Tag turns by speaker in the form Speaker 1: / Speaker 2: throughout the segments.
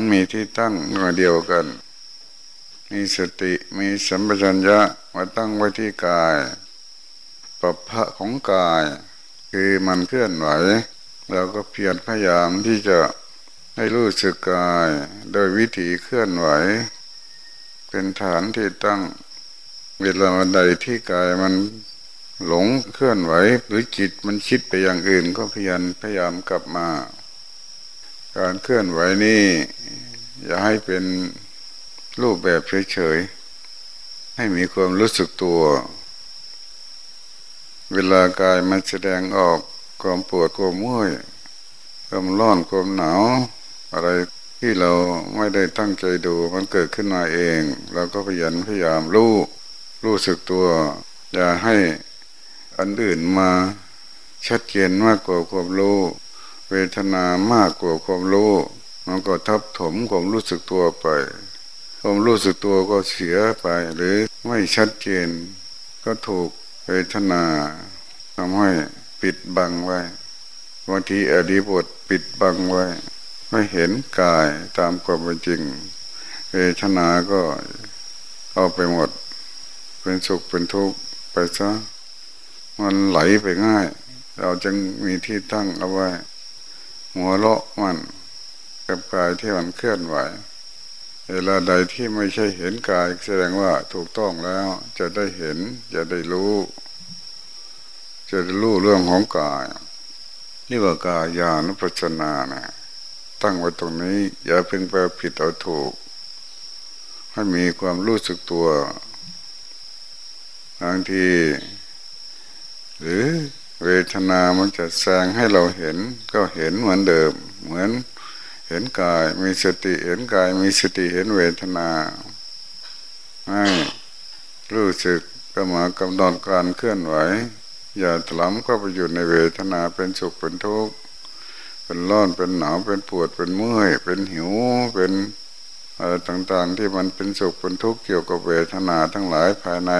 Speaker 1: ฐานมีที่ตั้งมาเดียวกัน มีสติมีสัมปชัญญะมาตั้งไว้ที่กายปรับพระของกาย คือมันเคลื่อนไหวเราก็เพียรพยายามที่จะให้รู้สึกกาย โดยวิธีเคลื่อนไหว เป็นฐานที่ตั้งเวลาใดที่กายมันหลงเคลื่อนไหว หรือจิตมันคิดไปอย่างอื่นก็พยายามพยายามกลับมา การเคลื่อนไหวนี่อย่าให้เป็นรูปแบบเฉยๆ ให้มีความรู้สึกตัว เวลากายมันแสดงออกความปวดความเมื่อยความร้อนความหนาว อะไรที่เราไม่ได้ตั้งใจดูมันเกิดขึ้นมาเองเราก็พยายามพยายามรู้รู้สึกตัว อย่าให้อันอื่นมาชัดเจนมากกว่าความรู้ เวทนามากกว่าความรู้ มันก็ทับถมความรู้สึกตัวไป ความรู้สึกตัวก็เสียไป หรือไม่ชัดเจน ก็ถูกเวทนาทำให้ปิดบังไว้บางทีอดีบทปิดบังไว้ ไม่เห็นกายตามความเป็นจริง เวทนาก็เอาไปหมด เป็นสุขเป็นทุกข์ไปซะมันไหลไปง่าย เราจึงมีที่ตั้งเอาไว้ หัวเราะมันกับกายที่มันเคลื่อนไหว เวลาใดที่ไม่ใช่เห็นกายแสดงว่าถูกต้องแล้วจะได้เห็นจะได้รู้ จะได้รู้เรื่องของกายนี่ว่ากายานุปัสสนานะตั้งไว้ตรงนี้ อย่าเพิ่งไปผิดเอาถูก ให้มีความรู้สึกตัวบางทีหรือ เวทนามันจะแสงให้เราเห็นก็เห็นเหมือนเดิม เหมือนเห็นกายมีสติเห็นกายมีสติเห็นเวทนาให้รู้สึกกำมากำหนดการเคลื่อนไหว อย่าถลำเข้าไปอยู่ในเวทนาเป็นสุขเป็นทุกข์เป็นร้อนเป็นหนาวเป็นปวดเป็นเมื่อย เป็นหิวเป็นอะไรต่างๆ ที่มันเป็นสุขเป็นทุกข์เกี่ยวกับเวทนาทั้งหลายภายใน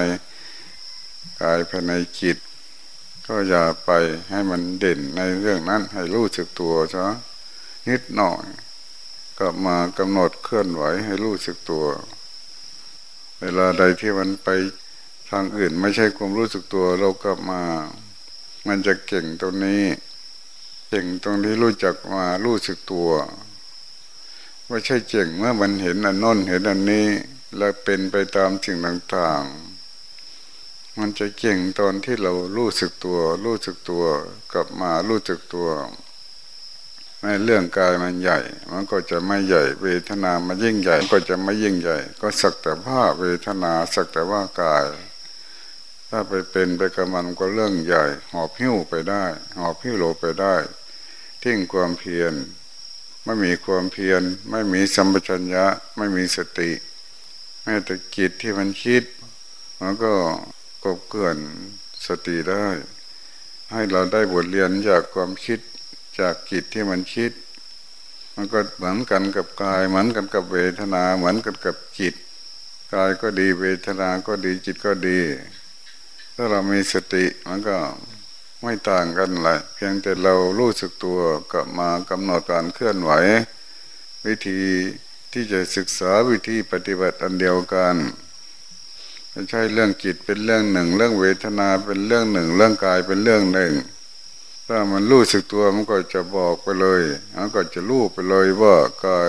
Speaker 1: กายภายในจิต ก็อย่าไปให้มันเด่นในเรื่องนั้น ให้รู้สึกตัวซะนิดหน่อยกลับมากำหนดเคลื่อนไหวให้รู้สึกตัว เวลาใดที่มันไปทางอื่นไม่ใช่ความรู้สึกตัว เรากลับมา มันจะเก่งตรงนี้เก่งตรงที่รู้จักมารู้สึกตัวไม่ใช่เก่งเมื่อมันเห็นอันน้นเห็นอันนี้ แล้วเป็นไปตามสิ่งต่างๆ มันจะเก่งตอนที่เรารู้สึกตัว รู้สึกตัวกลับมารู้สึกตัวในเรื่องกายมันใหญ่ มันก็จะไม่ใหญ่ เวทนามันยิ่งใหญ่ ก็จะไม่ยิ่งใหญ่ ก็สักแต่ภาเวทนาสักแต่ว่ากาย ถ้าไปเป็นไปกับมันก็เรื่องใหญ่ หอบหิ้วไปได้ หอบหิ้วโลไปได้ทิ้งความเพียรไม่มีความเพียรไม่มีสัมปชัญญะ ไม่มีสติแม้แต่จิตที่มันคิดมันก็ กบเกื่อนสติได้ ให้เราได้บทเรียนจากความคิดจากจิตที่มันคิด มันก็เหมือนกันกับกาย เหมือนกันกับเวทนา เหมือนกันกับจิต กายก็ดีเวทนาก็ดีจิตก็ดี ถ้าเรามีสติมันก็ไม่ต่างกันเลยเพียงแต่เรารู้สึกตัวกลับมากำหนดการเคลื่อนไหว วิธีที่จะศึกษาวิธีปฏิบัติอันเดียวกัน ไม่ใช่เรื่องจิตเป็นเรื่องหนึ่ง เรื่องเวทนาเป็นเรื่องหนึ่ง เรื่องกายเป็นเรื่องหนึ่ง ถ้ามันรู้สึกตัวมันก็จะบอกไปเลยมันก็จะรู้ไปเลยว่ากาย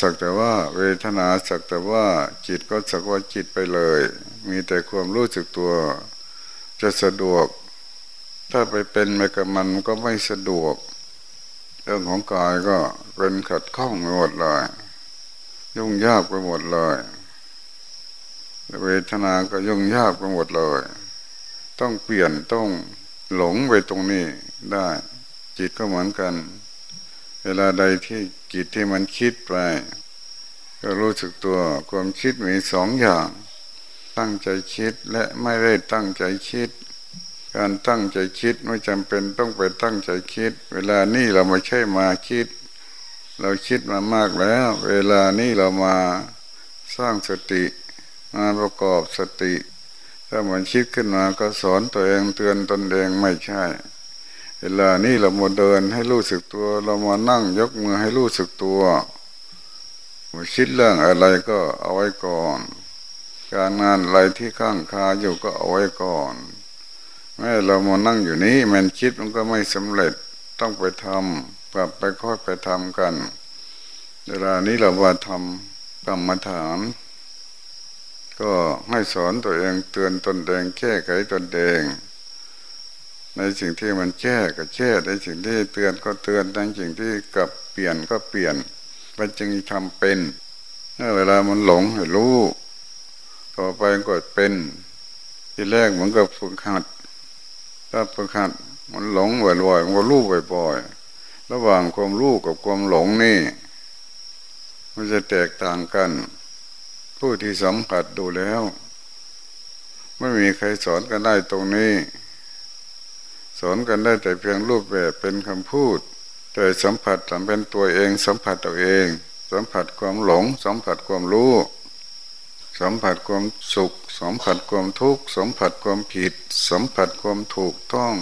Speaker 1: สักแต่ว่าเวทนาสักแต่ว่าจิตก็สักว่าจิตไปเลย มีแต่ความรู้สึกตัว จะสะดวก ถ้าไปเป็นไปกับมันก็ไม่สะดวก เรื่องของกายก็เป็นขัดข้องไปหมดเลย ยุ่งยากไปหมดเลย เวทนาก็ยุ่งยากไปหมดเลย ต้องเปลี่ยนต้องหลงไปตรงนี้ได้ จิตก็เหมือนกัน เวลาใดที่จิตที่มันคิดไป ก็รู้สึกตัวความคิดมีสองอย่าง ตั้งใจคิดและไม่ได้ตั้งใจคิด การตั้งใจคิดไม่จำเป็นต้องไปตั้งใจคิด เวลานี้เราไม่ใช่มาคิด เราคิดมามากแล้ว เวลานี้เรามาสร้างสติ มาประกอบสติ ถ้ามันคิดขึ้นมาก็สอนตัวเองเตือนตนเองไม่ใช่ เวลานี้เรามาเดินให้รู้สึกตัว เรามานั่งยกมือให้รู้สึกตัวคิดเรื่องอะไรก็เอาไว้ก่อน การงานอะไรที่ข้างคาอยู่ก็เอาไว้ก่อนแม้เรามานั่งอยู่นี้มันคิดมันก็ไม่สำเร็จต้องไปทำกลับไปค่อยไปทำกัน เวลานี้เราว่าทำกรรมฐาน ก็ให้สอนตัวเองเตือนตนเองแก้ไขตนเองในสิ่งที่มันแก้ก็แก้ในสิ่งที่เตือนก็เตือนในสิ่งที่กลับเปลี่ยนก็เปลี่ยน มันจึงทำเป็นเมื่อเวลามันหลงให้รู้ต่อไปก็เป็น ที่แรกเหมือนกับฝึกหัดถ้าฝึกหัดมันหลงบ่อยๆมันก็รู้บ่อยๆระหว่างความรู้กับความหลงนี่ มันจะแตกต่างกัน ผู้ที่สัมผัสดูแล้ว ไม่มีใครสอนกันได้ตรงนี้ สอนกันได้แต่เพียงรูปแบบเป็นคำพูด แต่สัมผัสสัมเป็นตัวเอง สัมผัสตัวเอง สัมผัสความหลง สัมผัสความรู้ สัมผัสความสุข สัมผัสความทุกข์ สัมผัสความผิด สัมผัสความถูกต้อง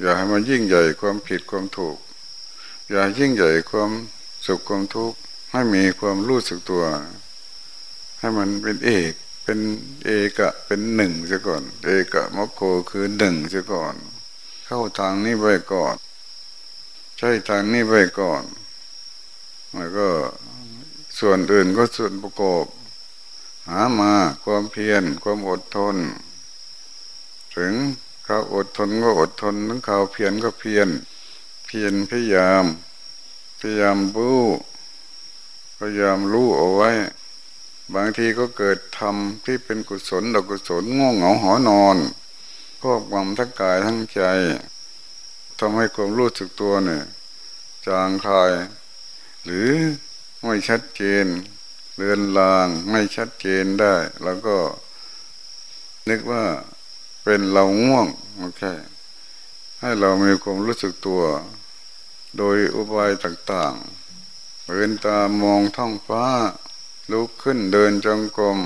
Speaker 1: อย่าให้มันยิ่งใหญ่ความผิดความถูก อย่ายิ่งใหญ่ความสุขความทุกข์ให้มีความรู้สึกตัว ให้มันเป็นเอก เป็นเอกะ เป็นหนึ่งเสียก่อน เอกะมโคคือหนึ่งเสียก่อน เข้าทางนี้ไว้ก่อน ใช่ทางนี้ไว้ก่อนแล้วก็ส่วนอื่นก็ส่วนประกอบ หามาความเพียรความอดทน ถึงเขาอดทนก็อดทนถึงเขาวเพียรก็เพียรเพียรพยายาม พยายามรู้พยายามรู้เอาไว้ บางทีก็เกิดทำที่เป็นกุศลดอกกุศลง่วงเหงาหอนอนพวกความทั้งกายทั้งใจทำให้ความรู้สึกตัวเนี่ยจางคลาย หรือไม่ชัดเจนเรือนลางไม่ชัดเจนได้ แล้วก็นึกว่าเป็นเราง่วงโอเคให้เรามีความรู้สึกตัว โดยอุบายต่างๆเดินตามองท้องฟ้า ลุกขึ้นเดินจงกรม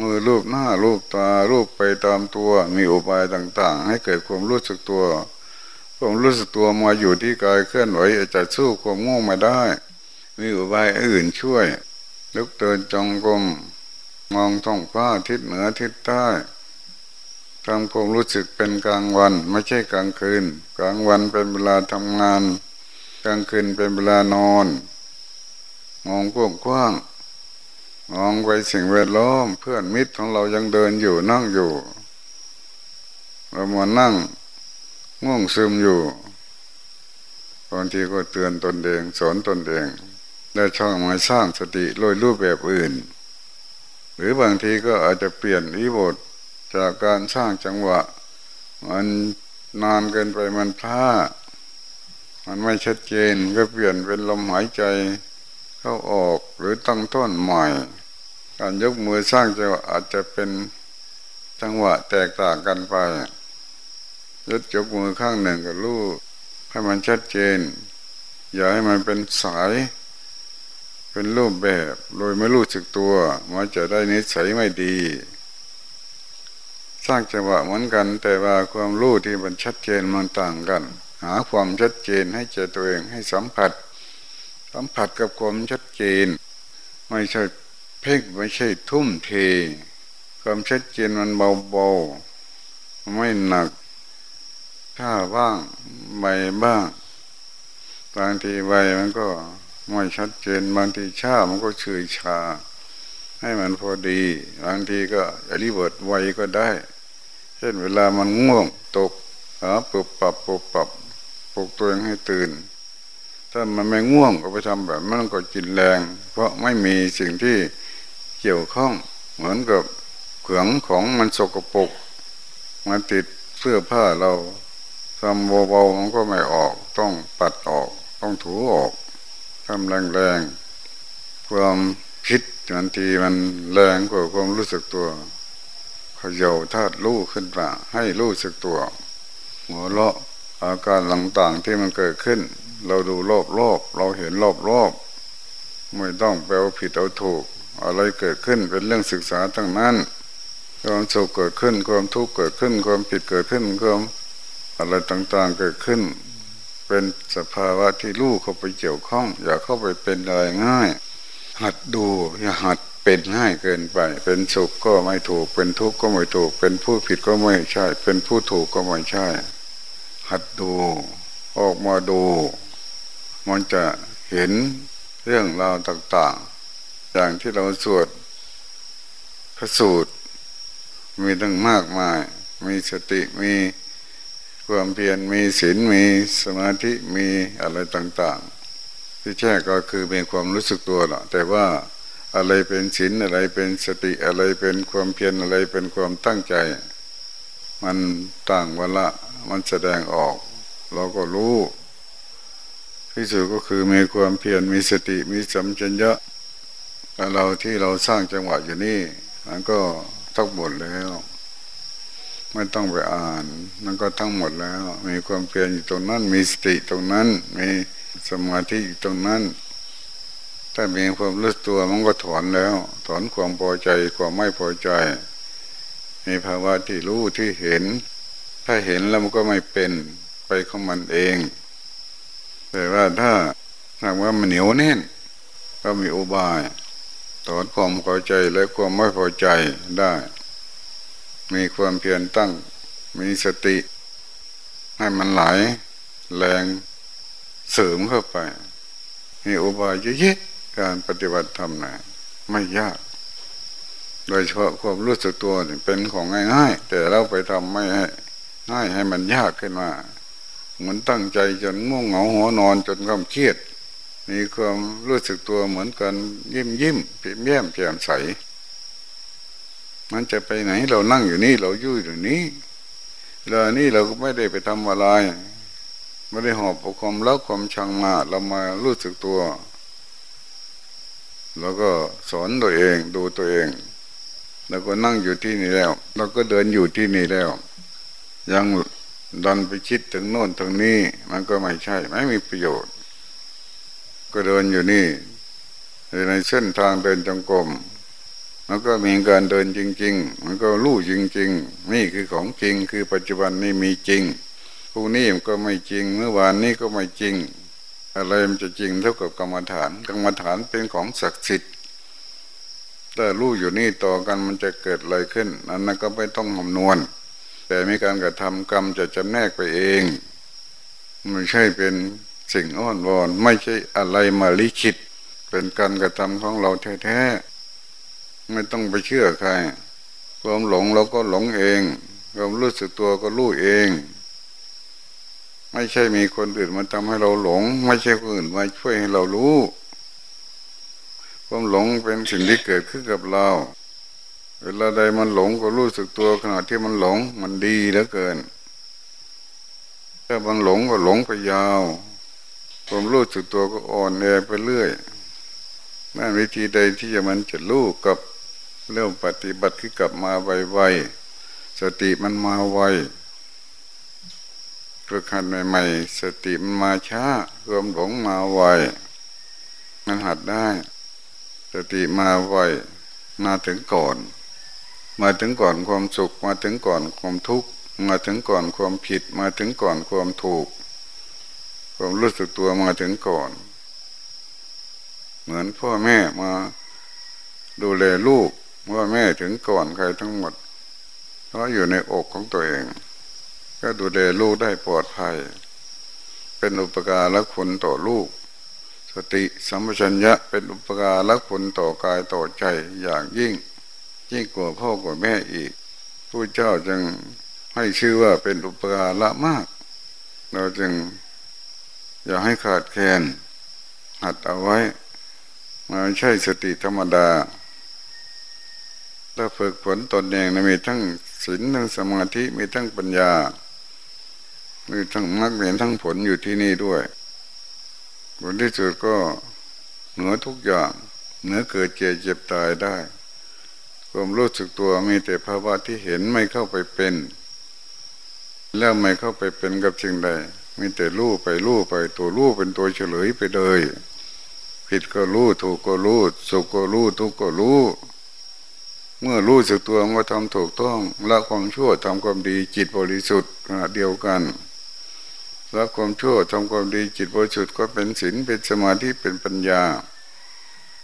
Speaker 1: มือรูปหน้ารูปตารูปไปตามตัว มีอุบายต่าง ๆ ให้เกิดความรู้สึกตัวความรู้สึกตัวมาอยู่ที่กายเคลื่อนไหวจะสู้ความง่วงมาได้ มีอุบายอื่นช่วย ลุกเดินจงกรมมองท้องฟ้าทิศเหนือทิศใต้ทำความรู้สึกเป็นกลางวัน ไม่ใช่กลางคืน กลางวันเป็นเวลาทำงาน กลางคืนเป็นเวลานอน มองกว้างกว้างมองไปสิ่งแวดล้อม เพื่อนมิตรของเรายังเดินอยู่นั่งอยู่เรามานั่งง่วงซึมอยู่บางทีก็เตือนตนเองสอนตนเองได้ช่องมาสร้างสติโดยรูปแบบอื่น หรือบางทีก็อาจจะเปลี่ยนอิบทจากการสร้างจังหวะ มันนานเกินไปมันพลาดมันไม่ชัดเจนก็เปลี่ยนเป็นลมหายใจ เข้าออกหรือตั้งต้นใหม่ การยกมือสร้างจังหวะอาจจะเป็นจังหวะแตกต่างกันไปยกยกมือข้างหนึ่งกับลูกให้มันชัดเจน อย่าให้มันเป็นสาย เป็นรูปแบบโดยไม่รู้สึกตัว มันจะได้นิสัยไม่ดี สร้างจังหวะเหมือนกัน แต่ว่าความรู้ที่มันชัดเจนมันต่างกัน หาความชัดเจนให้เจอตัวเองให้สัมผัส สัมผัสกับความชัดเจน ไม่ใช่เพ่งไม่ใช่ทุ่มเท ความชัดเจนมันเบาๆไม่หนักถ้าบ้างใบบ้างบางทีใบมันก็ไม่ชัดเจนบางทีชามันก็เฉยชา ให้มันพอดี บางทีก็อริบทไวก็ได้ เช่นเวลามันง่วงตกหาปุบปรับปุบปรับปลุกตัวเองให้ตื่น ถ้ามันไม่ง่วงก็ไปทำแบบนั้นก็กินแรง เพราะไม่มีสิ่งที่เกี่ยวข้อง เหมือนกับเขืองของมันสกปรกมันติดเสื้อผ้าเราทำเบาๆมันก็ไม่ออก ต้องปัดออก ต้องถูออกทำแรงๆความคิดบางทีมันแรงกว่าความรู้สึกตัวเขย่าธาตุรู้ขึ้นมาให้รู้สึกตัว หัวเราะอาการต่างๆที่มันเกิดขึ้น เราดูรอบรอบเราเห็นรอบรอบไม่ต้องแปลผิดเอาถูก อะไรเกิดขึ้นเป็นเรื่องศึกษาทั้งนั้น ความสุขเกิดขึ้นความทุกข์เกิดขึ้น ความผิดเกิดขึ้นความอะไรต่างๆเกิดขึ้น เป็นสภาวะที่ลูกเข้าไปเกี่ยวข้อง อย่าเข้าไปเป็นอะไรง่าย หัดดูอย่าหัดเป็นง่ายเกินไป เป็นสุขก็ไม่ถูก เป็นทุกข์ก็ไม่ถูก เป็นผู้ผิดก็ไม่ใช่ เป็นผู้ถูกก็ไม่ใช่ หัดดู ออกมาดู มันจะเห็นเรื่องราวต่าง ๆ อย่างที่เราสวดพระสูตร มีตั้งมากมาย มีสติมีความเพียรมีศีลมีสมาธิมีอะไรต่าง ๆ ที่แท้ก็คือเป็นความรู้สึกตัวแหละแต่ว่าอะไรเป็นศีลอะไรเป็นสติอะไรเป็นความเพียรอะไรเป็นความตั้งใจ มันต่างวันละ มันแสดงออก เราก็รู้ ที่สุดก็คือมีความเพียรมีสติมีสัมชัญญะเราที่เราสร้างจังหวะอยู่นี่มันก็ทั้งหมดแล้ว ไม่ต้องไปอ่านมันก็ทั้งหมดแล้ว มีความเพียรอยู่ตรงนั้น มีสติตรงนั้น มีสมาธิอยู่ตรงนั้น ถ้ามีความรู้ตัวมันก็ถอนแล้ว ถอนความพอใจความไม่พอใจมีภาวะที่รู้ที่เห็น ถ้าเห็นแล้วมันก็ไม่เป็นไปของมันเอง แต่ว่าถ้าหากว่ามันเหนียวแน่น ก็มีอุบายถอนความพอใจและความไม่พอใจได้ มีความเพียรตั้ง มีสติ ให้มันไหลแรงเสริมเข้าไป มีอุบายเยอะๆการปฏิบัติธรรมนะไม่ยาก โดยเฉพาะความรู้สึกตัวเป็นของง่ายๆ แต่เราไปทำไม่ให้ง่ายให้มันยากขึ้นมา มือนตั้งใจจนง่วงเหงาหัวนอนจนความเครียด มีความรู้สึกตัวเหมือนกันยิ้มยิ้มเปี่ยมแย้มแจ่มใส มันจะไปไหนเรานั่งอยู่นี่เรายู่อยู่นี้เรานี่เราก็ไม่ได้ไปทำอะไรไม่ได้หอบเอาความรักความชังมาเรามารู้สึกตัว แล้วก็สอนตัวเองดูตัวเอง แล้วก็นั่งอยู่ที่นี่แล้ว เราก็เดินอยู่ที่นี่แล้ว ยัง ดันไปคิดถึงโน่นถึงนี้ มันก็ไม่ใช่ ไม่มีประโยชน์ ก็เดินอยู่นี่ในเส้นทางเดินจงกรมมันก็มีการเดินจริง ๆ มันก็รู้จริง ๆ นี่คือของจริง คือปัจจุบันนี้มีจริงพรุ่งนี้มันก็ไม่จริง เมื่อวานนี้ก็ไม่จริง อะไรมันจะจริงเท่ากับกรรมฐาน กรรมฐานเป็นของศักดิ์สิทธิ์ถ้ารู้อยู่นี่ต่อกันมันจะเกิดอะไรขึ้น นั้นก็ไม่ต้องคำนวณ แต่มีการกระทำกรรมจะจำแนกไปเองไม่ใช่เป็นสิ่งอ้อนวอนไม่ใช่อะไรมาลิขิต เป็นการกระทำของเราแท้ๆไม่ต้องไปเชื่อใครความหลงเราก็หลงเองความรู้สึกตัวก็รู้เอง ไม่ใช่มีคนอื่นมาทำให้เราหลง ไม่ใช่คนอื่นมาช่วยให้เรารู้ความหลงเป็นสิ่งที่เกิดขึ้นกับเรา เวลาใดมันหลงก็รู้สึกตัวขณะที่มันหลงมันดีเหลือเกิน ถ้ามันหลงก็หลงไปยาวความรู้สึกตัวก็อ่อนแอไปเรื่อยนั่นวิธีใดที่จะมันจะรู้กับเริ่มปฏิบัติขึ้นกลับมาไวๆสติมันมาไวฝึกหัดใหม่ๆสติมันมาช้ารวมหลงมาไวมันหัดได้ สติมาไวมาถึงก่อน มาถึงก่อนความสุข มาถึงก่อนความทุกข์มาถึงก่อนความผิด มาถึงก่อนความถูก ความรู้สึกตัวมาถึงก่อน เหมือนพ่อแม่มาดูแลลูกว่าแม่ถึงก่อนใครทั้งหมด เพราะอยู่ในอกของตัวเอง ก็ดูแลลูกได้ปลอดภัย เป็นอุปการละคุณต่อลูก สติสัมปชัญญะเป็นอุปการละคุณต่อกายต่อใจอย่างยิ่ง ยิ่งกว่าพ่อกว่าแม่อีกผู้เจ้าจึงให้ชื่อว่าเป็นอุปการละมาก เราจึงอย่าให้ขาดแคลนหัดเอาไว้มาใช่สติธรรมดาถ้าฝึกฝนตนเองนะมีทั้งศีลทั้งสมาธิมีทั้งปัญญา มีทั้งมรรคมีทั้งผลอยู่ที่นี่ด้วยผลที่สุดก็เหนือทุกอย่างเหนือเกิดเจ็บเจ็บตายได้ ความรู้สึกตัวมีแต่ภาวะที่เห็นไม่เข้าไปเป็น แล้วไม่เข้าไปเป็นกับสิ่งใดมีแต่รู้ไปรู้ไปตัวรู้เป็นตัวเฉลยไปเลยผิดก็รู้ถูกก็รู้สุขก็รู้ทุกข์ก็รู้เมื่อรู้สึกตัวว่าทำถูกต้องละความชั่วทำความดีจิตบริสุทธิ์ขณะเดียวกันละความชั่วทำความดีจิตบริสุทธิ์ก็เป็นศีลเป็นสมาธิเป็นปัญญา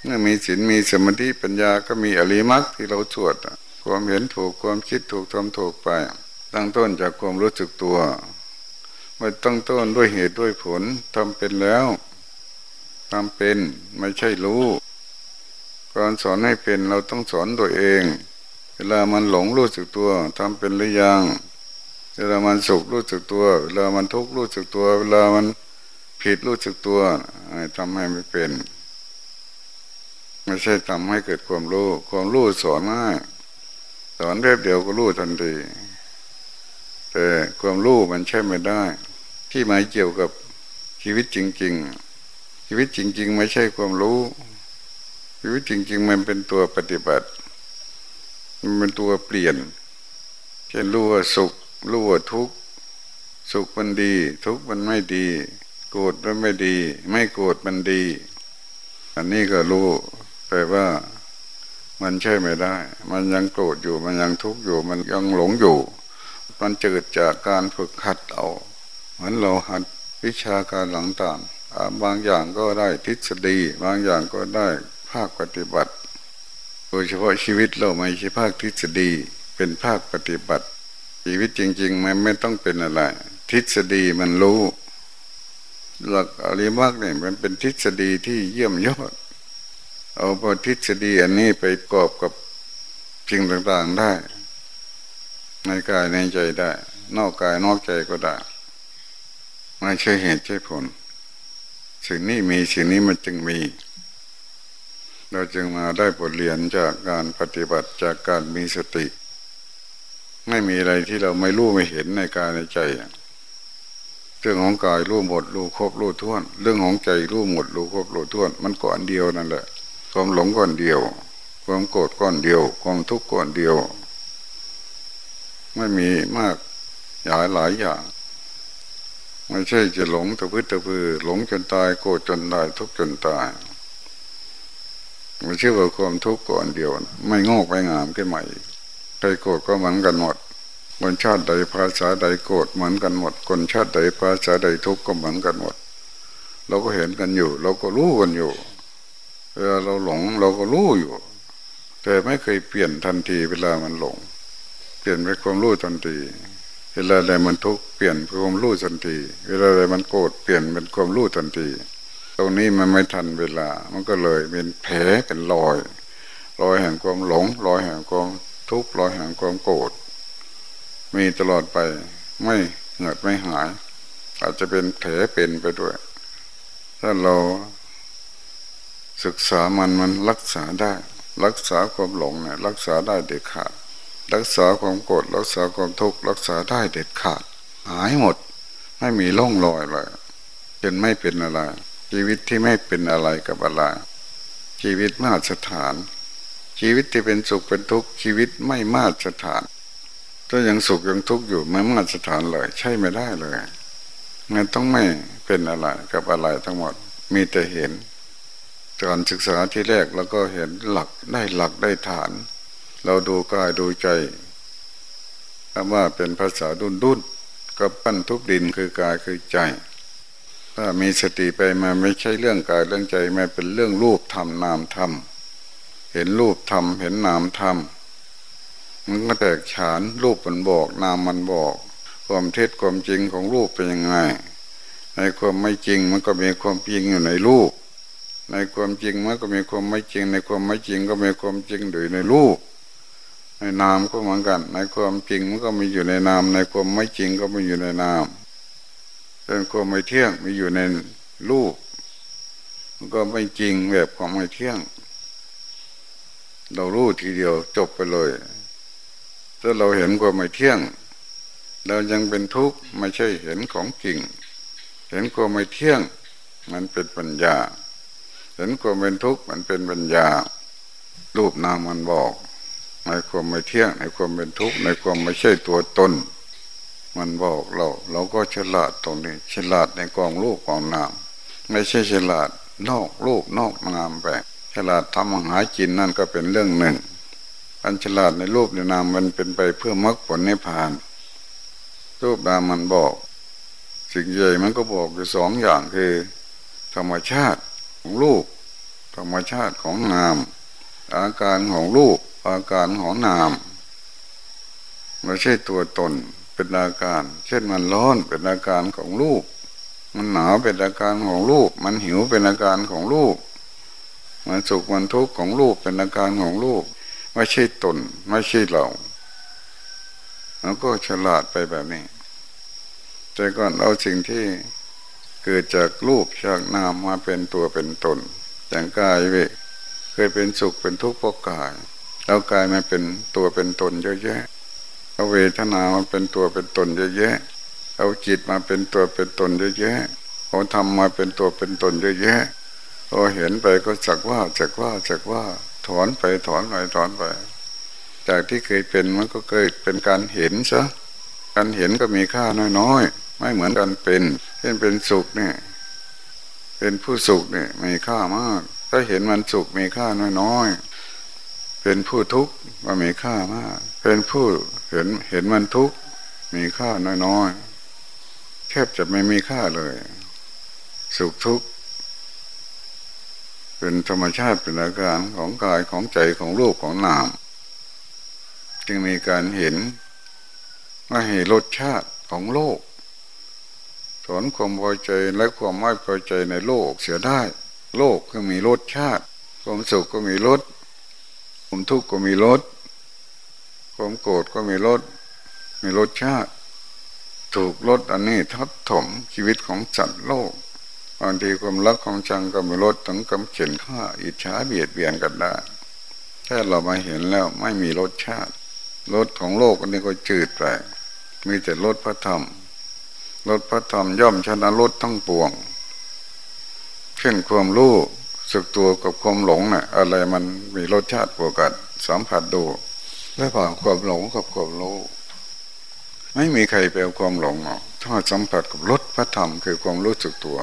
Speaker 1: เมื่อมีศีลมีสมาธิปัญญาก็มีอริมักที่เราสวดความเห็นถูกความคิดถูกทำถูกไป ตั้งต้นจากความรู้สึกตัวไม่ตั้งต้นด้วยเหตุด้วยผลทำเป็นแล้วทำเป็นไม่ใช่รู้ก่อนสอนให้เป็นเราต้องสอนตัวเอง เวลามันหลงรู้สึกตัวทำเป็นหรือยังเวลามันสุขรู้สึกตัว เวลามันทุกข์รู้สึกตัว เวลามันผิดรู้สึกตัวทำให้ไม่เป็น ไม่ใช่ทำให้เกิดความรู้ ความรู้สอนง่ายสอนแป๊บเดียวก็รู้ทันที แต่ความรู้มันใช่ไม่ได้ ที่หมายเกี่ยวกับชีวิตจริง ๆ ชีวิตจริง ๆ ไม่ใช่ความรู้ ชีวิตจริง ๆ มันเป็นตัวปฏิบัติ มันเป็นตัวเปลี่ยน เช่นรู้ว่าสุขรู้ว่าทุกข์สุขมันดี ทุกข์มันไม่ดี โกรธมันไม่ดี ไม่โกรธมันดี อันนี้ก็รู้ แต่ว่ามันใช่ไม่ได้ มันยังโกรธอยู่ มันยังทุกข์อยู่ มันยังหลงอยู่ มันเกิดจากการฝึกหัดเอา เหมือนเราหัดวิชาการหลังต่างบางอย่างก็ได้ทฤษฎี บางอย่างก็ได้ภาคปฏิบัติ โดยเฉพาะชีวิตเราไม่ใช่ภาคทฤษฎี เป็นภาคปฏิบัติ ชีวิตจริงๆมันไม่ต้องเป็นอะไร ทฤษฎีมันรู้ หลักอริมักเนี่ยมันเป็นทฤษฎีที่เยี่ยมยอด เอาพอทฤษฎีอันนี้ไปประกอบกับสิ่งต่างๆได้ ในกายในใจได้ นอกกายนอกใจก็ได้ไม่ใช่เหตุใช่ผล สิ่งนี้มีสิ่งนี้มันจึงมี เราจึงมาได้บทเรียนจากการปฏิบัติจากการมีสติ ไม่มีอะไรที่เราไม่รู้ไม่เห็นในกายในใจเรื่องของกายรู้หมดรู้ครบรู้ท้วน เรื่องของใจรู้หมดรู้ครบรู้ท้วน มันก่อนเดียวนั่นแหละ ความหลงก่อนเดียว ความโกรธก่อนเดียว ความทุกข์ก่อนเดียว ไม่มีมากหลายหลายอย่าง ไม่ใช่จะหลงตะพื้นตะพือหลงจนตายโกรธจนตายทุกข์จนตายไม่ใช่ว่าความทุกข์ก่อนเดียว ไม่งอกไปงามขึ้นใหม่ใครโกรธก็เหมือนกันหมดคนชาติใดภาษาใดโกรธเหมือนกันหมด คนชาติใดภาษาใดทุกข์ก็เหมือนกันหมด เราก็เห็นกันอยู่ เราก็รู้กันอยู่ เวลาเราหลงเราก็รู้อยู่ แต่ไม่เคยเปลี่ยนทันที เวลามันหลง เปลี่ยนเป็นความรู้ทันที เวลาใดมันทุกข์เปลี่ยนเป็นความรู้ทันที เวลาใดมันโกรธเปลี่ยนเป็นความรู้ทันที ตรงนี้มันไม่ทันเวลา มันก็เลยเป็นแผลเป็นรอย รอยแห่งความหลง รอยแห่งความทุกข์ รอยแห่งความโกรธ มีตลอดไป ไม่เหงดไม่หาย อาจจะเป็นแผลเป็นไปด้วย ถ้าเรา ศึกษามันมันรักษาได้ รักษาความหลงเนี่ยรักษาได้เด็ดขาด รักษาความโกรธรักษาความทุกข์รักษาได้เด็ดขาด หายหมดไม่มีร่องรอยเลยจนไม่เป็นอะไร ชีวิตที่ไม่เป็นอะไรกับอะไรชีวิตมาตรฐาน ชีวิตที่เป็นสุขเป็นทุกข์ชีวิตไม่มาตรฐานถ้ายังสุขยังทุกข์อยู่ไม่มาตรฐานเลย ใช่ไม่ได้เลยมันต้องไม่เป็นอะไรกับอะไรทั้งหมด มีแต่เห็น การศึกษาที่แรกแล้วก็เห็นหลักได้หลักได้ฐาน เราดูกายดูใจคำว่าเป็นภาษาดุนดุนก็ปั้นทุบดินคือกายคือใจ ถ้ามีสติไปมาไม่ใช่เรื่องกายเรื่องใจไม่เป็นเรื่องรูปธรรมนามธรรมเห็นรูปทำเห็นนามทำมันก็แตกฉานรูปมันบอก นามมันบอก ความเท็จความจริงของรูปเป็นยังไงในความไม่จริงมันก็มีความจริงอยู่ในรูป ในความจริงมันก็มีความไม่จริง ในความไม่จริงก็มีความจริงอยู่ในรูปในนามก็เหมือนกัน ในความจริงมันก็มีอยู่ในนาม ในความไม่จริงก็มีอยู่ในนามเป็นความไม่เที่ยงมีอยู่ในรูปมันก็ไม่จริงแบบความไม่เที่ยง เรารู้ทีเดียวจบไปเลยถ้าเราเห็นความไม่เที่ยง เรายังเป็นทุกข์ไม่ใช่เห็นของจริง เห็นความไม่เที่ยง มันเป็นปัญญา เห็นความเป็นทุกข์มันเป็นปัญญา รูปนามมันบอก ในความไม่เที่ยง ในความเป็นทุกข์ในความไม่ใช่ตัวตน มันบอกเรา เราก็ฉลาดตรงนี้ ฉลาดในกองรูปกองนาม ไม่ใช่ฉลาดนอกรูปนอกนามไปฉลาดทำอาหารกินนั่นก็เป็นเรื่องหนึ่งอันฉลาดในรูปในนามมันเป็นไปเพื่อมรรคผลในผ่าน รูปนามมันบอก สิ่งใหญ่มันก็บอกอยู่สองอย่างคือ ธรรมชาติ รูป ธรรมชาติของนาม อาการของรูป อาการของนามไม่ใช่ตัวตนเป็นอาการ เช่นมันร้อนเป็นอาการของรูป มันหนาวเป็นอาการของรูป มันหิวเป็นอาการของรูป มันสุขมันทุกข์ของรูปเป็นอาการของรูป ไม่ใช่ตน ไม่ใช่เราแล้วก็ฉลาดไปแบบนี้แต่ก่อนเอาสิ่งที่ เกิดจากรูปจากนามมาเป็นตัวเป็นตนอย่างกายเวเคยเป็นสุขเป็นทุกข์เพราะกายเอากายมาเป็นตัวเป็นตนเยอะแยะเอาเวทนามาเป็นตัวเป็นตนเยอะแยะเอาจิตมาเป็นตัวเป็นตนเยอะแยะเอาธรรมมาเป็นตัวเป็นตนเยอะแยะพอเห็นไปก็จักว่าจักว่าจักว่าถอนไปถอนไปถอนไป จากที่เคยเป็นมันก็เคยเป็นการเห็นซะการเห็นก็มีค่าน้อยๆ ไม่เหมือนกันเป็น เช่นเป็นสุขเนี่ย เป็นผู้สุขเนี่ยมีค่ามาก ถ้าเห็นมันสุขมีค่าน้อยๆ เป็นผู้ทุกข์ก็มีค่ามาก เป็นผู้เห็นเห็นมันทุกข์มีค่าน้อยๆ แทบจะไม่มีค่าเลย สุขทุกข์เป็นธรรมชาติเป็นอาการของกายของใจของรูปของนาม จึงมีการเห็นว่าเห็นรสชาติของโลก สอนความพอใจและความไม่พอใจในโลกเสียได้ โลกก็มีรสชาติ ความสุขก็มีรสความทุกข์ก็มีรสความโกรธก็มีรสมีรสชาติ ถูกรสอันนี้ทับถมชีวิตของสัตว์โลกบางทีความรักความชังก็มีรสถึงกำเขียนฆ่าอิจฉาเบียดเบียนกันได้ถ้าเรามาเห็นแล้วไม่มีรสชาติรสของโลกอันนี้ก็จืดไปมีแต่รสพระธรรม รสพระธรรมย่อมชนะรสทั้งปวง เช่นความรู้สึกตัวกับความหลงนะ่ะ อะไรมันมีรสชาติปวกันสัมผัสดูและผ่านความหลงกับความรู้ไม่มีใครไปเอาความหลงหรอกถ้าสัมผัสกับรสพระธรรมคือความรู้สึกตัว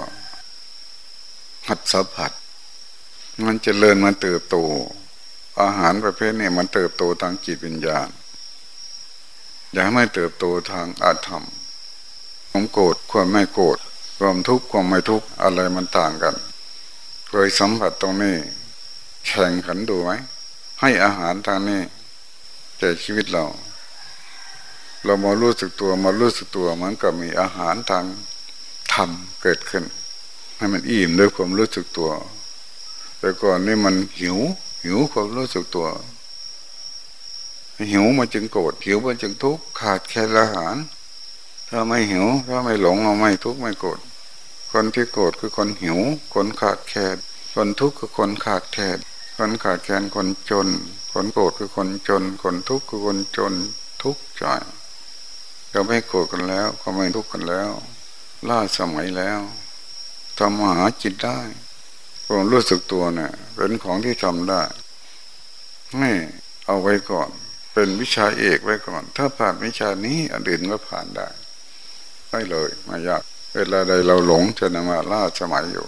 Speaker 1: หัดสัมผัส มันจเจริญมันเติบโต อาหารประเภทนี้มันเติบโตทางจิตวิญญาณ อย่าให้ไม่เติบโตทางอาธรรม ความโกรธความไม่โกรธความทุกข์ความไม่ทุกข์อะไรมันต่างกัน เคยสัมผัสตรงนี้ แข่งขันดูไหมให้อาหารทางนี้แก่ชีวิตเรา เรามารู้สึกตัวมารู้สึกตัวมันก็มีอาหารทางธรรมเกิดขึ้น ให้มันอิ่มด้วยความรู้สึกตัว แต่ก่อนนี่มันหิว หิวความรู้สึกตัว หิวมันจึงโกรธหิวมันจึงทุกข์ขาดแคลนอาหาร ถ้าไม่หิว ถ้าไม่หลงเราไม่ทุกข์ไม่โกรธคนที่โกรธคือคนหิว คนขาดแคลนคนทุกข์คือคนขาดแคลนคนขาดแคลนคนจน คนโกรธคือคนจน คนทุกข์คือคนจนทุกข์ใจเราไม่โกรธกันแล้วเขาไม่ทุกข์กันแล้ว ล่าสมัยแล้วทำมหาจิตได้ความรู้สึกตัวเนี่ยเป็นของที่ทำได้ไม่เอาไว้ก่อน เป็นวิชาเอกไว้ก่อน ถ้าผ่านวิชานี้อันอื่นก็ผ่านได้ ไม่เลยไม่ยากเวลาใดเราหลงจะนมาล่าสมัยอยู่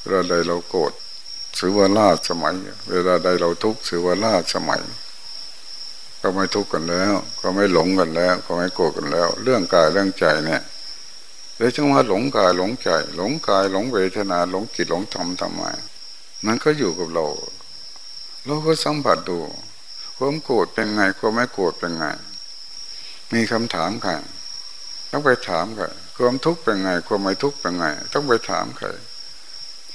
Speaker 1: เวลาใดเราโกรธสือว่าล่าสมัย เวลาใดเราทุกข์สือว่าล่าสมัย ก็ไม่ทุกข์กันแล้ว ก็ไม่หลงกันแล้ว ก็ไม่โกรธกันแล้ว เรื่องกายเรื่องใจเนี่ยเลยจังว่าหลงกายหลงใจ หลงกายหลงเวทนาหลงจิตหลงธรรมทำไมมันก็อยู่กับเรา เราก็สัมผัสดูความโกรธเป็นไงความไม่โกรธเป็นไง มีคำถามค่ะ ต้องไปถามใครความทุกข์เป็นไง ความไม่ทุกข์เป็นไง ต้องไปถามใคร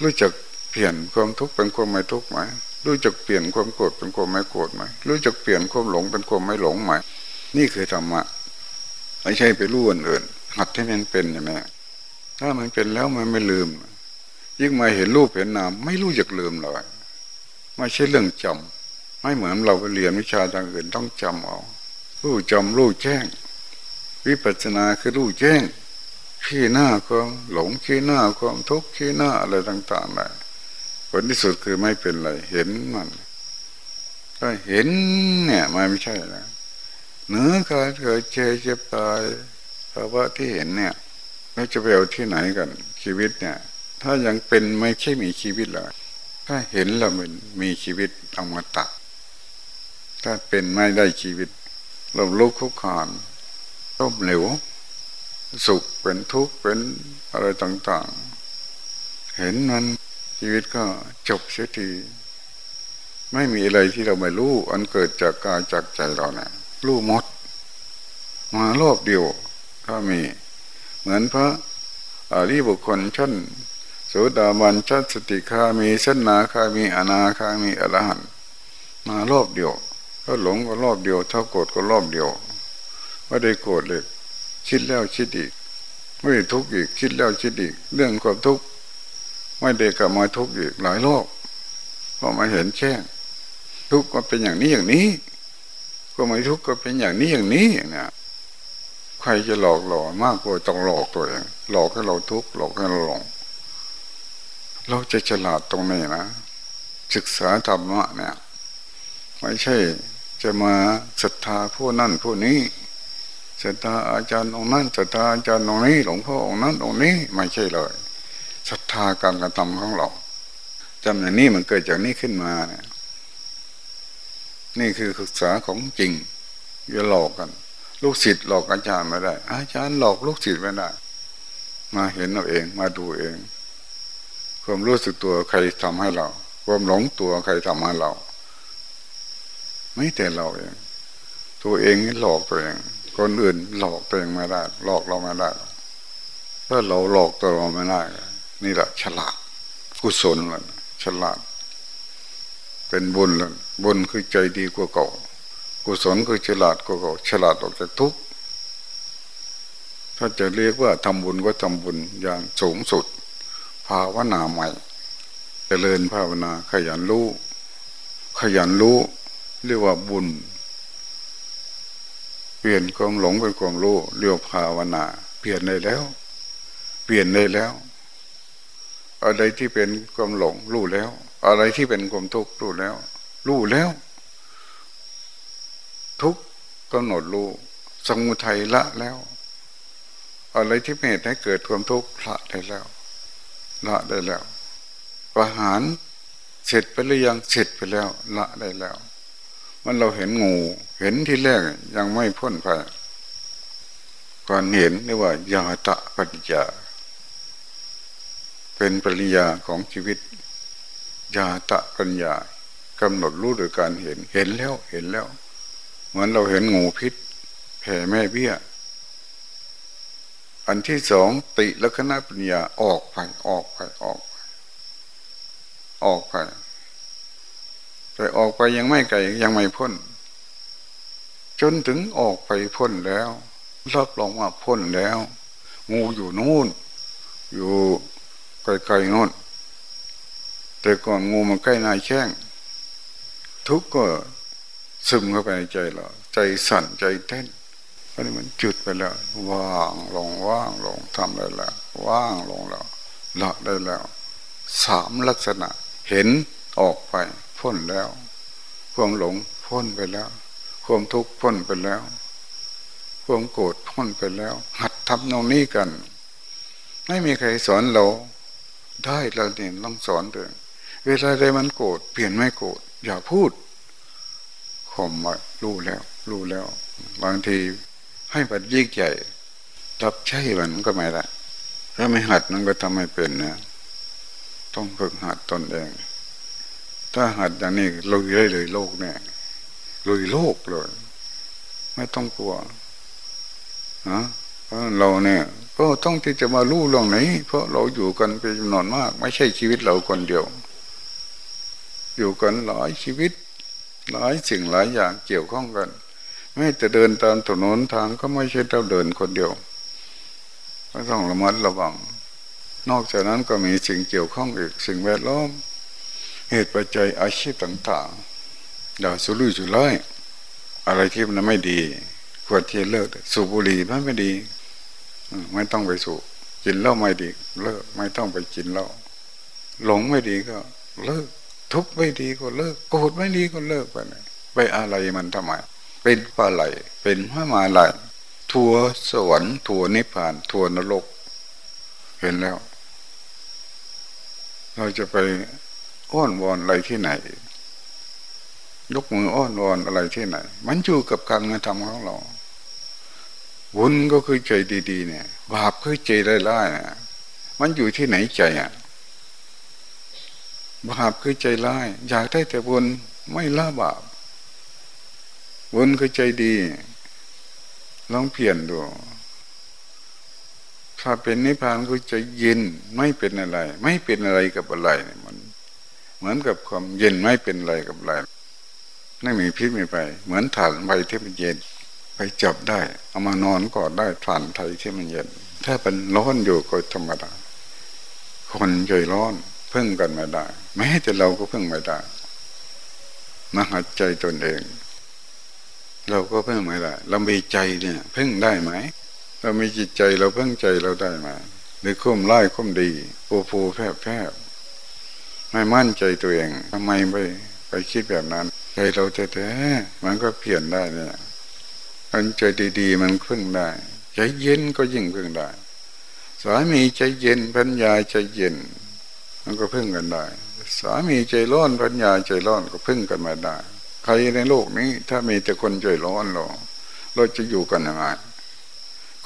Speaker 1: รู้จักเปลี่ยนความทุกข์เป็นความไม่ทุกข์ไหมรู้จักเปลี่ยนความโกรธเป็นความไม่โกรธไหมรู้จักเปลี่ยนความหลงเป็นความไม่หลงไหมนี่คือธรรมะไม่ใช่ไปรู้อื่นหัดให้มันเป็นอย่างนี้ถ้ามันเป็นแล้วมันไม่ลืม ยิ่งมาเห็นรูปเห็นนามไม่รู้จักลืมเลยไม่ใช่เรื่องจำไม่เหมือนเราไปเรียนวิชาทางอื่นต้องจำเอารู้จำรู้แจ้ง วิปัสสนาคือรู้แจ้งขี้หน้าความหลงขี้หน้าความทุกข์ขี้หน้าอะไรต่างๆเลยผลที่สุดคือไม่เป็นไรเห็นมันก็เห็นเนี่ยมันไม่ใช่นะเนื้อการเกิดเจ็บเจ็บตายภาวะที่เห็นเนี่ยเราจะไปเอาที่ไหนกันชีวิตเนี่ย ถ้ายังเป็นไม่ใช่มีชีวิตเลยถ้าเห็นแล้วมันมีชีวิตอมตะถ้าเป็นไม่ได้ชีวิต เราลุกคุกคาน ต้มเหลว สุขเป็นทุกข์เป็นอะไรต่างๆ เห็นมันชีวิตก็จบเสียที ไม่มีอะไรที่เราไม่รู้ อันเกิดจากกายจากใจเราเนะี่ยรู้หมด มารอบเดียวถ้ามี เหมือนพระอริบุคคลชั้นโสดาบันชั้นสติคามีชั้นนาคามีอนาคามีอรหันมารอบเดียว ถ้าหลงก็รอบเดียว ถ้าโกรธก็รอบเดียว ไม่ได้โกรธเลย คิดแล้วคิดอีก ไม่ได้ทุกข์อีก คิดแล้วคิดอีก เรื่องความทุกข์ไม่ได้กลับมาทุกข์อีกหลายโลกพอมาเห็นแค่ทุกข์ก็เป็นอย่างนี้อย่างนี้ ก็ไม่ทุกข์ก็เป็นอย่างนี้อย่างนี้เนี่ยใครจะหลอกหลอนมากกว่าต้องหลอกตัวเองหลอกให้เราทุกข์หลอกให้เราหลงเราจะฉลาดตรงนี้นะศึกษาธรรมะเนี่ย ไม่ใช่จะมาศรัทธาผู้นั่นผู้นี้ ศรัทธาอาจารย์องค์นั้นศรัทธาอาจารย์องค์นี้ หลวงพ่อองค์นั้นองค์นี้ไม่ใช่เลยศรัทธาการกระทำของเราจำอย่างนี้มันเกิดจากนี้ขึ้นมาเนี่ยนี่คือศึกษาของจริงอย่าหลอกกัน ลูกศิษย์หลอกอาจารย์ไม่ได้ อาจารย์หลอกลูกศิษย์ไม่ได้ มาเห็นเราเองมาดูเอง ความรู้สึกตัวใครทำให้เรา ความหลงตัวใครทำให้เรา ไม่แต่เราเอง ตัวเองหลอกตัวเอง คนอื่นหลอกตัวเองไม่ได้หลอกเราไม่ได้ถ้าเราหลอกตัวเราไม่ได้นี่แหละฉลาดกุศลเลยฉลาด เป็นบุญแล้วบุญคือใจดีกว่าเก่า กุศลคือฉลาดกว่าเก่า ฉลาดออกจากทุกข์ถ้าจะเรียกว่าทำบุญก็ทำบุญอย่างสูงสุด ภาวนาใหม่จเจริญภาวนาขยันรู้ ขยันรู้ เรียกว่าบุญ ปลี่ยนความหลงเป็นความรู้เรียกภาวนา เปลี่ยนได้แล้ว เปลี่ยนได้แล้ว อะไรที่เป็นความหลงรู้แล้ว อะไรที่เป็นความทุกข์รู้แล้ว รู้แล้ว ทุกข์กำหนดรู้สมุทัยละแล้ว อะไรที่เป็นเหตุให้เกิดความทุกข์ละได้แล้ว ละได้แล้วประหารเสร็จไปหรือยังเสร็จไปแล้ว ละได้แล้ว มันเราเห็นงู เห็นที่แรกยังไม่พ้นไปก่อนเห็นนี่ว่ายาตะปัญญาเป็นปริยาของชีวิตญาตะปัญญากำหนดรู้โดยการเห็นเห็นแล้วเห็นแล้ว เหมือนเราเห็นงูพิษแผ่แม่เบี้ย อันที่สองติลักษณะปัญญาออกไปออกไปออกไปออกไป แต่ออกไปยังไม่ไกลยังไม่พ้น จนถึงออกไปพ้นแล้วรับรองว่าพ้นแล้ว งูอยู่นู่น อยู่ไกลๆนู่น แต่ก่อนงูมันใกล้นายแข้ง ทุกก็ซึมเข้าไปในใจเราใจสั่นใจเต้นอันนี้มันจุดไปแล้ว ว่างลงว่างลงทำได้แล้ว ว่างลงแล้วละได้แล้ว สามลักษณะเห็นออกไป พ้นแล้ว ความหลงพ้นไปแล้ว ความทุกข์พ้นไปแล้ว ความโกรธพ้นไปแล้ว หัดทำตรงนี้กัน ไม่มีใครสอนเรา ได้เราเนี่ยต้องสอนตัวเวลาใดมันโกรธเปลี่ยนไม่โกรธอย่าพูดข่มไว้รู้แล้ว รู้แล้ว บางทีให้ปัดยิ่งใหญ่รับใช้มันก็ไม่ได้ถ้าไม่หัดมันก็ทำให้เป็นนะ ต้องฝึกหัดตนเอง ถ้าหัดอย่างนี้ลุยได้เลยโลกเนี่ยลุยโลกเลย ไม่ต้องกลัวนะเพราะเราเนี่ย ก็ต้องที่จะมารู้เรื่องไหนเพราะเราอยู่กันเป็นจำนวนมาก ไม่ใช่ชีวิตเราคนเดียว อยู่กันหลายชีวิต หลายสิ่งหลายอย่างเกี่ยวข้องกันไม่แต่เดินตามถนนทางก็ไม่ใช่เราเดินคนเดียวก็ต้องระมัดระวัง นอกจากนั้นก็มีสิ่งเกี่ยวข้องอีกสิ่งแวดล้อม เหตุปัจจัยอาชีพต่างๆอย่าสุรุ่ยสุร่ายอะไรที่มันไม่ดี ควรที่เลิก สูบบุหรี่มันไม่ดีไม่ต้องไปสูบกินเหล้าไม่ดี เลิกไม่ต้องไปกินเหล้าหลงไม่ดีก็ เลิก ทุกไม่ดีก็เลิกโกรธไม่ดีก็เลิกไปเลยไปอะไรมันทำไม เป็นปลาไหลเป็นพระมาไหลทัวสวรรค์ทัวนิพพาน ทัวนรก เห็นแล้ว เราจะไป อ้อนวอนอะไรที่ไหนยกมืออ้อนวอนอะไรที่ไหน มันอยู่กับการกระทำของเราบุญก็คือใจดีๆ เนี่ย บาปคือใจร้ายๆนะมันอยู่ที่ไหนใจอะบาปคือใจร้าย อยากได้แต่บุญไม่ละบาปบุญคือใจดีลองเปลี่ยนดูถ้าเป็นนิพพานคือใจเย็นไม่เป็นอะไร ไม่เป็นอะไรกับอะไรม เหมือนกับความเย็นไม่เป็นไรกับอะไรไม่มีพิษไม่ไป เหมือนถ่านไฟที่มันเย็น ไปจับได้ เอามานอนกอดได้ถ่านไทยที่มันเย็น ถ้าเป็นร้อนอยู่ก็ธรรมดา คนใจร้อนพึ่งกันไม่ได้ แม้แต่เราก็พึ่งไม่ได้มาหัดใจตนเอง เราก็พึ่งไม่ได้ เรามีใจเนี่ยพึ่งได้ไหม เรามีจิตใจเราพึ่งใจเราได้ไหมหรือคุ้มไล่คุ้มดีปูฟูแพบแพบ ไม่มั่นใจตัวเองทำไมไปไปคิดแบบนั้นใจเราแท้ๆมันก็เปลี่ยนได้เนี่ยอันใจดีๆ มันพึ่งได้ ใจเย็นก็ยิ่งพึ่งได้สามีใจเย็นพัญญาใจเย็น มันก็พึ่งกันได้ สามีใจร้อนพัญญาใจร้อนก็พึ่งกันมาได้ ใครในโลกนี้ ถ้ามีแต่คนใจร้อนเราเราจะอยู่กันยังไง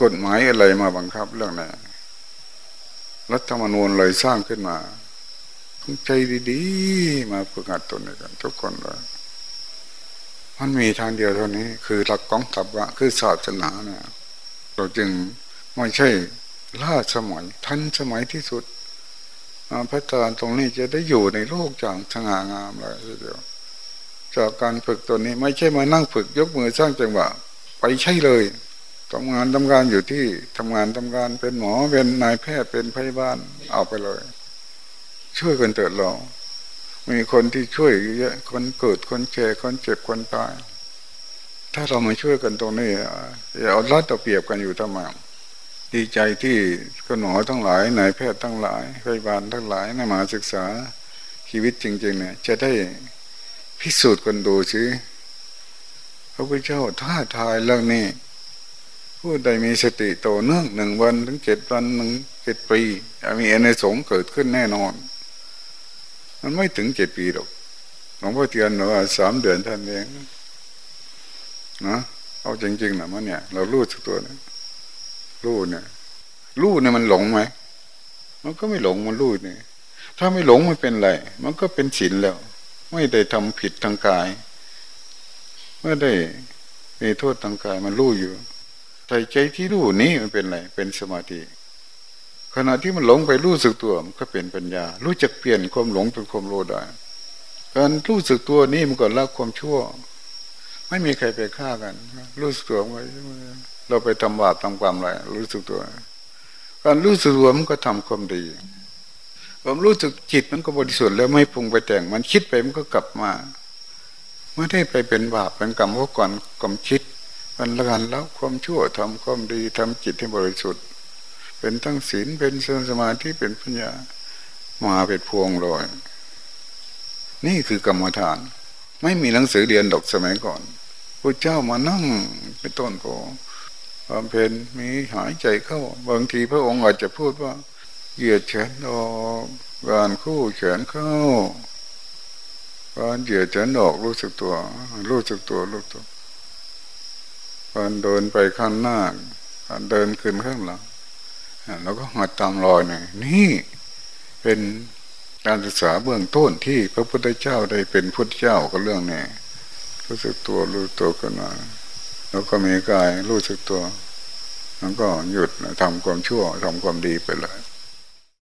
Speaker 1: กฎหมายอะไรมาบังคับเรื่องนี้รัฐธรรมนูญเลยสร้างขึ้นมา ใจดีๆ มาฝึกหัดตนกัน ทุกคนเลยมันมีทางเดียวเท่านี้ คือหลักของธรรมะคือศาสนาเนี่ยเราจึงไม่ใช่ล่าสมัย ทันสมัยที่สุดพระตาตรงนี้จะได้อยู่ในโลกอย่างสง่างามเลยทีเดียวจากการฝึกตัวนี้ไม่ใช่มานั่งฝึกยกมือสร้างจังหวะไปใช่เลยทำงานทำงานอยู่ที่ทำงานทำงานเป็นหมอเป็นนายแพทย์เป็นพยาบาลเอาไปเลย ช่วยกันเติดเรามีคนที่ช่วยเยอะคนเกิดคนแก่คนเจ็บคนตาย ถ้าเราไมาช่วยกันตรงนี้อย่าเอาลัดเอาเปรียบกันอยู่ทำไมดีใจที่คุณหมอทั้งหลายนายแพทย์ทั้งหลายพยาบาลทั้งหลายนมาศึกษาชีวิตจริง ๆ เนี่ย จะได้พิสูจน์กันดูสิพระพุทธเจ้าท้าทายเรื่องนี้ผู้ใดมีสติโตเนื่องหนึ่งวันถึงเจ็ดวันหนึ่งเจ็ดปีมีอเนสงเกิดขึ้นแน่นอน มันไม่ถึงเจ็ดปีหรอกหลวงพ่อเทียนบอกว่าสามเดือนท่านเองนะเอาจริงๆนะมันเนี่ย เรารู้สักตัวนะรู้เนี่ยรู้เนี่ยมันหลงไหมมันก็ไม่หลงมันรู้เนี่ยถ้าไม่หลงมันเป็นไร มันก็เป็นศีลแล้ว ไม่ได้ทำผิดทางกายไม่ได้มีโทษทางกายมันรู้อยู่แต่ใจที่รู้นี้มันเป็นอะไรเป็นสมาธิ ขณะที่มันหลงไปรู้สึกตัวมันก็เป็นปัญญา รู้จักเปลี่ยนความหลงเป็นความรู้ได้การรู้สึกตัวนี้มันก็ละความชั่ว ไม่มีใครไปฆ่ากัน รู้สึกตัวไว้เราไปทำบาปทำความอะไรรู้สึกตัว การรู้สึกตัวมันก็ทำความดีความรู้สึกจิตมันก็บริสุทธิ์แล้วไม่ปรุงไปแต่ง มันคิดไปมันก็กลับมาไม่ได้ไปเป็นบาปเป็นกรรมเพราะก่อนกรรมคิดมันละกันแล้วความชั่วทำความดีทำจิตให้บริสุทธิ์ เป็นตั้งศีลเป็นเสมสมาธิเป็นปัญญามาเป็นพวงลอยนี่คือกรรมฐาน ไม่มีหนังสือเรียนดอกสมัยก่อนพระเจ้ามานั่งเป็นต้นโพบำเพ็ญมีหายใจเข้า บางทีพระองค์อาจจะพูดว่าเหยียดแขนออกการคู่แขนเข้าการเหยียดแขนออกรู้สึกตัว รู้สึกตัวรู้ตัวการเดินไปข้างหน้าการเดินขึ้นข้างหลัง แล้วก็หัดตามรอยหน่อยนี่เป็นการศึกษาเบื้องต้นที่พระพุทธเจ้าได้เป็นพุทธเจ้าก็เรื่องนี้รู้สึกตัวรู้ตัวกันมาแล้วก็มีกายรู้สึกตัว แล้วก็หยุดทำความชั่วทำความดีไปเลย